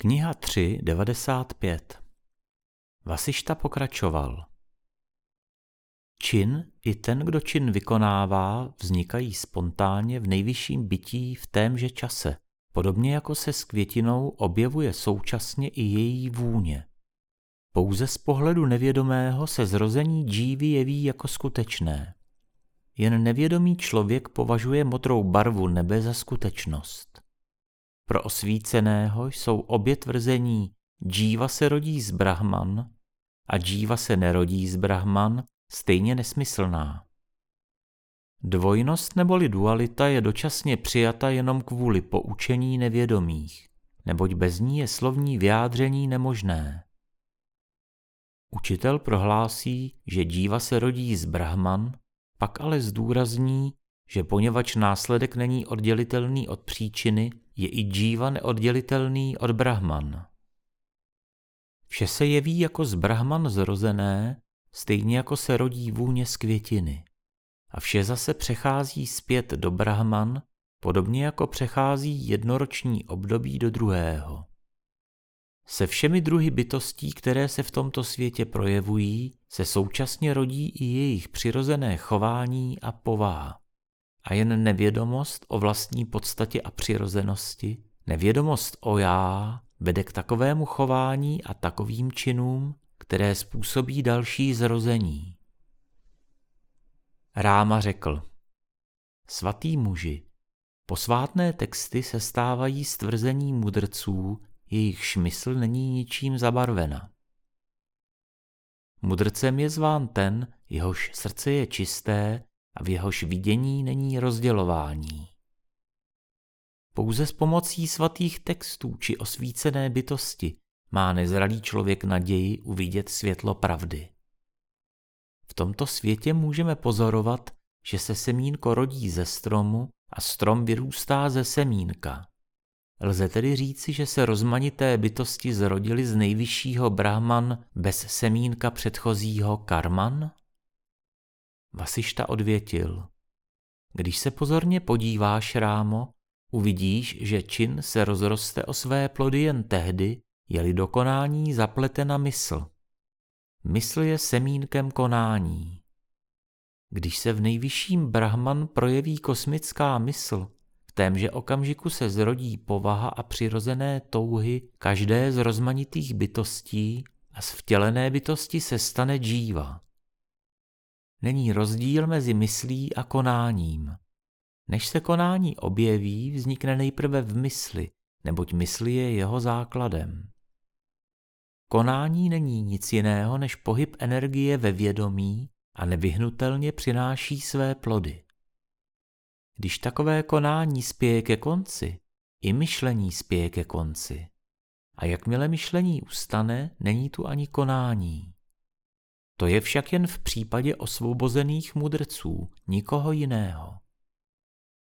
Kniha 3, 95 Vasišta pokračoval. Čin i ten, kdo čin vykonává, vznikají spontánně v nejvyšším bytí v témže čase, podobně jako se s květinou objevuje současně i její vůně. Pouze z pohledu nevědomého se zrození džívy jeví jako skutečné. Jen nevědomý člověk považuje modrou barvu nebe za skutečnost. Pro osvíceného jsou obě tvrzení džíva se rodí z Brahman a džíva se nerodí z Brahman stejně nesmyslná. Dvojnost neboli dualita je dočasně přijata jenom kvůli poučení nevědomých, neboť bez ní je slovní vyjádření nemožné. Učitel prohlásí, že díva se rodí z Brahman, pak ale zdůrazní, že poněvadž následek není oddělitelný od příčiny, je i džíva neoddělitelný od Brahman. Vše se jeví jako z Brahman zrozené, stejně jako se rodí vůně z květiny. A vše zase přechází zpět do Brahman, podobně jako přechází jednoroční období do druhého. Se všemi druhy bytostí, které se v tomto světě projevují, se současně rodí i jejich přirozené chování a povaha. A jen nevědomost o vlastní podstatě a přirozenosti, nevědomost o já, vede k takovému chování a takovým činům, které způsobí další zrození. Ráma řekl, svatý muži, posvátné texty se stávají z tvrzení mudrců, jejich šmysl není ničím zabarvena. Mudrcem je zván ten, jehož srdce je čisté a v jehož vidění není rozdělování. Pouze s pomocí svatých textů či osvícené bytosti má nezralý člověk naději uvidět světlo pravdy. V tomto světě můžeme pozorovat, že se semínko rodí ze stromu a strom vyrůstá ze semínka. Lze tedy říci, že se rozmanité bytosti zrodily z nejvyššího Brahman bez semínka předchozího Karman? Vasišta odvětil. Když se pozorně podíváš, Rámo, uvidíš, že čin se rozroste o své plody jen tehdy, je-li dokonání zapletena mysl. Mysl je semínkem konání. Když se v nejvyšším Brahman projeví kosmická mysl, v témže okamžiku se zrodí povaha a přirozené touhy každé z rozmanitých bytostí a z vtělené bytosti se stane džíva. Není rozdíl mezi myslí a konáním. Než se konání objeví, vznikne nejprve v mysli, neboť mysli je jeho základem. Konání není nic jiného než pohyb energie ve vědomí a nevyhnutelně přináší své plody. Když takové konání spěje ke konci, i myšlení spěje ke konci. A jakmile myšlení ustane, není tu ani konání. To je však jen v případě osvobozených mudrců, nikoho jiného.